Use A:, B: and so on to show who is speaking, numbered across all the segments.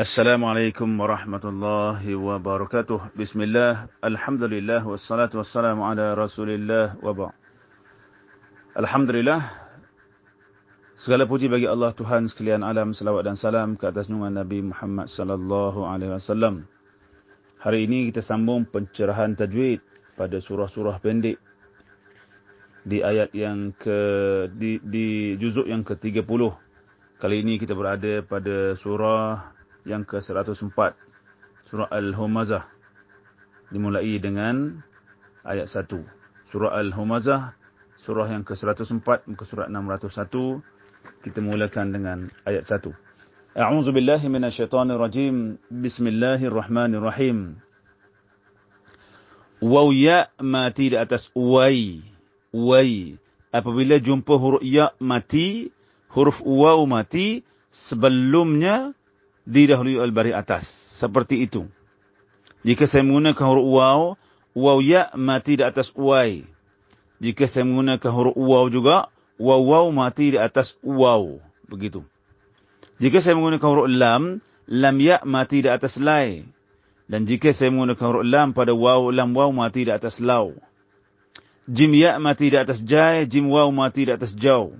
A: Assalamualaikum warahmatullahi wabarakatuh. Bismillah, alhamdulillah, wassalatu wassalamu ala rasulillah wabak. Alhamdulillah, segala puji bagi Allah Tuhan sekalian alam, salawat dan salam ke atas junjungan Nabi Muhammad sallallahu alaihi wasallam. Hari ini kita sambung pencerahan tajwid pada surah-surah pendek di ayat yang ke di, di juzuk yang ke-30. Kali ini kita berada pada surah yang ke-104. Surah Al-Humazah. Dimulai dengan ayat 1 surah Al-Humazah surah yang ke-104 muka surat 601 kita mulakan dengan ayat 1 A'udzu billahi minasyaitonir rajim Bismillahirrahmanirrahim. Waw ya mati di atas wai wai apabila jumpa huruf ya mati huruf waw mati sebelumnya didahului oleh baris atas. Seperti itu. Jika saya menggunakan huruf waw, waw ya mati di atas uai. Jika saya menggunakan huruf waw juga, waw waw mati di atas waw. Begitu. Jika saya menggunakan huruf lam, lam ya mati di atas lai. Dan jika saya menggunakan huruf lam pada waw, lam waw mati di atas lau. Jim ya mati di atas jai, jim waw mati di atas jau.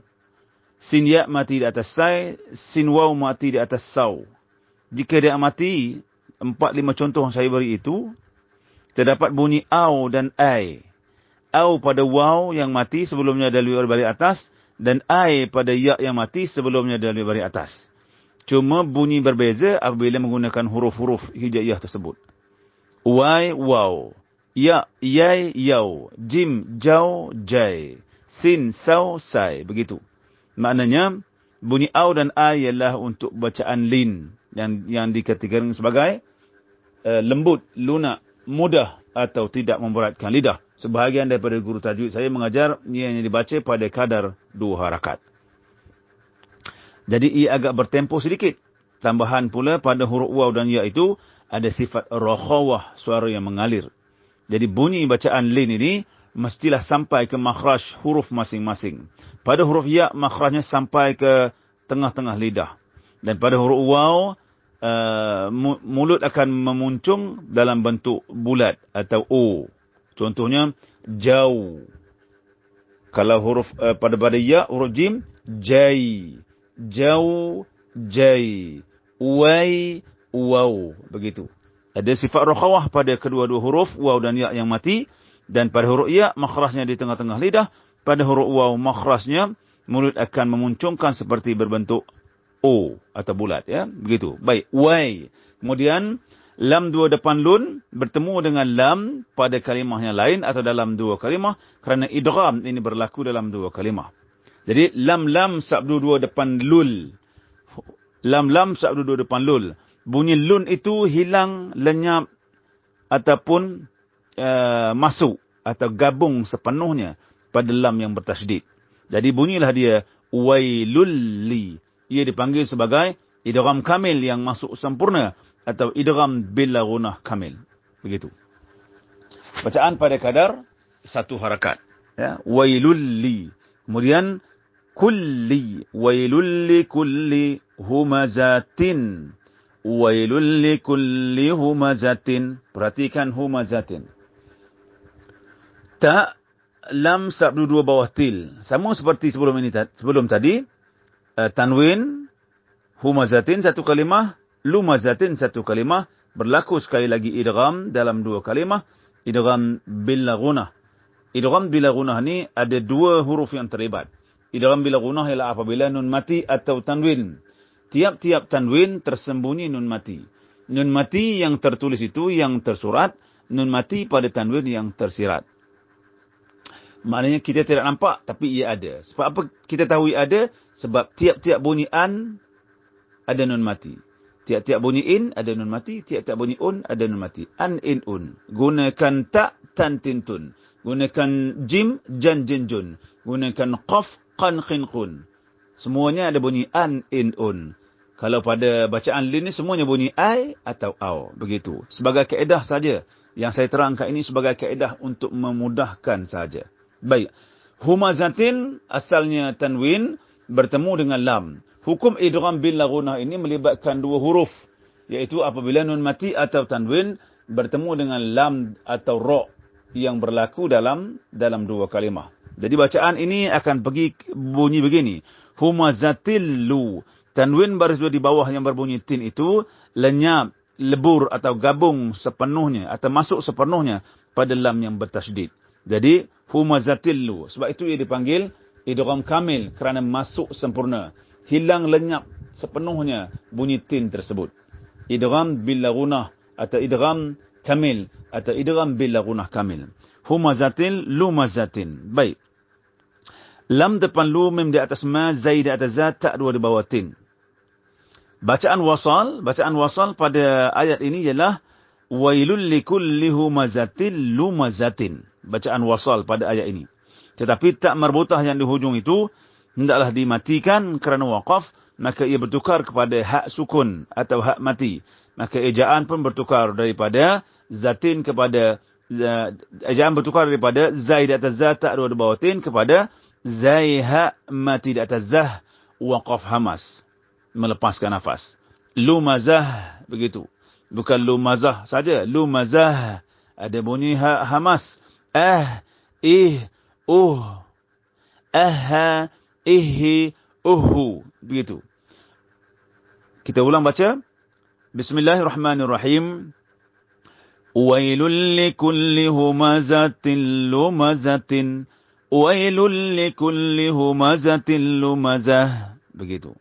A: Sin ya mati di atas sai, sin waw mati di atas sau jika dia mati, empat lima contoh yang saya beri itu, terdapat bunyi au dan ai. Au pada waw yang mati sebelumnya dari baris atas, dan ai pada ya yang mati sebelumnya dari baris atas. Cuma bunyi berbeza apabila menggunakan huruf-huruf hijaiyah tersebut. Wai, waw. Ya, yai, yau. Jim, jau, jai. Sin, sau, sai. Begitu. Maknanya, bunyi au dan ai ialah untuk bacaan lin yang yang dikategorikan sebagai uh, lembut, lunak, mudah atau tidak memberatkan lidah. Sebahagian daripada guru tajwid saya mengajar yang dibaca pada kadar dua harakat. Jadi ia agak bertempo sedikit. Tambahan pula pada huruf waw dan ya itu ada sifat rokhawah suara yang mengalir. Jadi bunyi bacaan lin ini mestilah sampai ke makhraj huruf masing-masing. Pada huruf ya makhrajnya sampai ke tengah-tengah lidah. Dan pada huruf waw, uh, mulut akan memuncung dalam bentuk bulat atau O. Contohnya, jauh. Kalau huruf uh, pada pada ya, huruf jim, jai. Jauh, jai. Uwai, waw. Begitu. Ada sifat rokhawah pada kedua-dua huruf, waw dan ya yang mati. Dan pada huruf ya, makhrasnya di tengah-tengah lidah. Pada huruf waw, makhrasnya, mulut akan memuncungkan seperti berbentuk O atau bulat ya? Begitu. Baik. Wai kemudian lam dua depan lun bertemu dengan lam pada kalimah yang lain atau dalam dua kalimah kerana idgham ini berlaku dalam dua kalimah. Jadi lam lam sabdu dua depan lul. Lam lam sabdu dua depan lul. Bunyi lun itu hilang lenyap ataupun uh, masuk atau gabung sepenuhnya pada lam yang bertasydid. Jadi bunyilah dia wailul li ia dipanggil sebagai idgham kamil yang masuk sempurna atau idgham bil gunah kamil. Begitu. Bacaan pada kadar satu harakat. Ya, wailul li. Kemudian kulli wailul li kulli humazatin. Wailul li kulli humazatin. Perhatikan humazatin. Tak lam sabdu dua bawah til. Sama seperti sebelum ini sebelum tadi uh, tanwin humazatin satu kalimah lumazatin satu kalimah berlaku sekali lagi idgham dalam dua kalimah idgham bil gunah. Idgham bil gunah ni ada dua huruf yang terlibat. Idgham bil gunah ialah apabila nun mati atau tanwin. Tiap-tiap tanwin tersembunyi nun mati. Nun mati yang tertulis itu yang tersurat nun mati pada tanwin yang tersirat Maknanya kita tidak nampak tapi ia ada. Sebab apa kita tahu ia ada? Sebab tiap-tiap bunyi an ada nun mati. Tiap-tiap bunyi in ada nun mati. Tiap-tiap bunyi un ada nun mati. An in un. Gunakan tak tan tin tun. Gunakan jim jan jin jun. Gunakan qaf qan khin qun. Semuanya ada bunyi an in un. Kalau pada bacaan lin ni semuanya bunyi ai atau au. Begitu. Sebagai kaedah saja. Yang saya terangkan ini sebagai kaedah untuk memudahkan saja. Baik. Humazatin asalnya tanwin bertemu dengan lam. Hukum idgham bil lagunah ini melibatkan dua huruf Iaitu apabila nun mati atau tanwin bertemu dengan lam atau ro yang berlaku dalam dalam dua kalimah. Jadi bacaan ini akan pergi bunyi begini. Humazatillu. Tanwin baris dua di bawah yang berbunyi tin itu lenyap, lebur atau gabung sepenuhnya atau masuk sepenuhnya pada lam yang bertasydid. Jadi humazatillu. Sebab itu ia dipanggil idgham kamil kerana masuk sempurna. Hilang lenyap sepenuhnya bunyi tin tersebut idgham bil lagunah atau idgham kamil atau idgham bil lagunah kamil. Humazatin lumazatin. Baik. Lam depan lu mim di atas ma zaid di atas zat tak dua di bawah tin. Bacaan wasal, bacaan wasal pada ayat ini ialah wailul likulli humazatin lumazatin. Bacaan wasal pada ayat ini. Tetapi tak merbutah yang di hujung itu hendaklah dimatikan kerana waqaf maka ia bertukar kepada hak sukun atau hak mati. Maka ejaan pun bertukar daripada zatin kepada ejaan bertukar daripada zai di atas zat tak ada bawah tin kepada zai hak mati di atas zah waqaf hamas melepaskan nafas. Lumazah begitu. Bukan lumazah saja, lumazah ada bunyi hak hamas. Ah, ih, uh, aha, ihi, uhu begitu. Kita ulang baca. Bismillahirrahmanirrahim. Wailul likulli humazatin lumazatin. Wailul likulli humazatin lumazah. Begitu.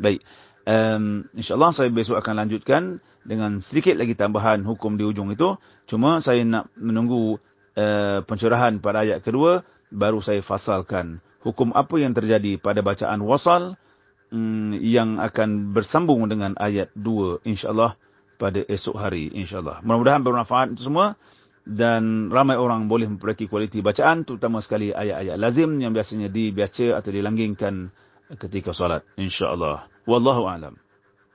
A: Baik. Um, InsyaAllah saya besok akan lanjutkan dengan sedikit lagi tambahan hukum di ujung itu. Cuma saya nak menunggu uh, pencerahan pada ayat kedua. Baru saya fasalkan hukum apa yang terjadi pada bacaan wasal mm, yang akan bersambung dengan ayat 2 insyaallah pada esok hari insyaallah. Mudah-mudahan bermanfaat untuk semua dan ramai orang boleh memperbaiki kualiti bacaan terutama sekali ayat-ayat lazim yang biasanya dibaca atau dilanggengkan ketika solat insyaallah. Wallahu a'lam.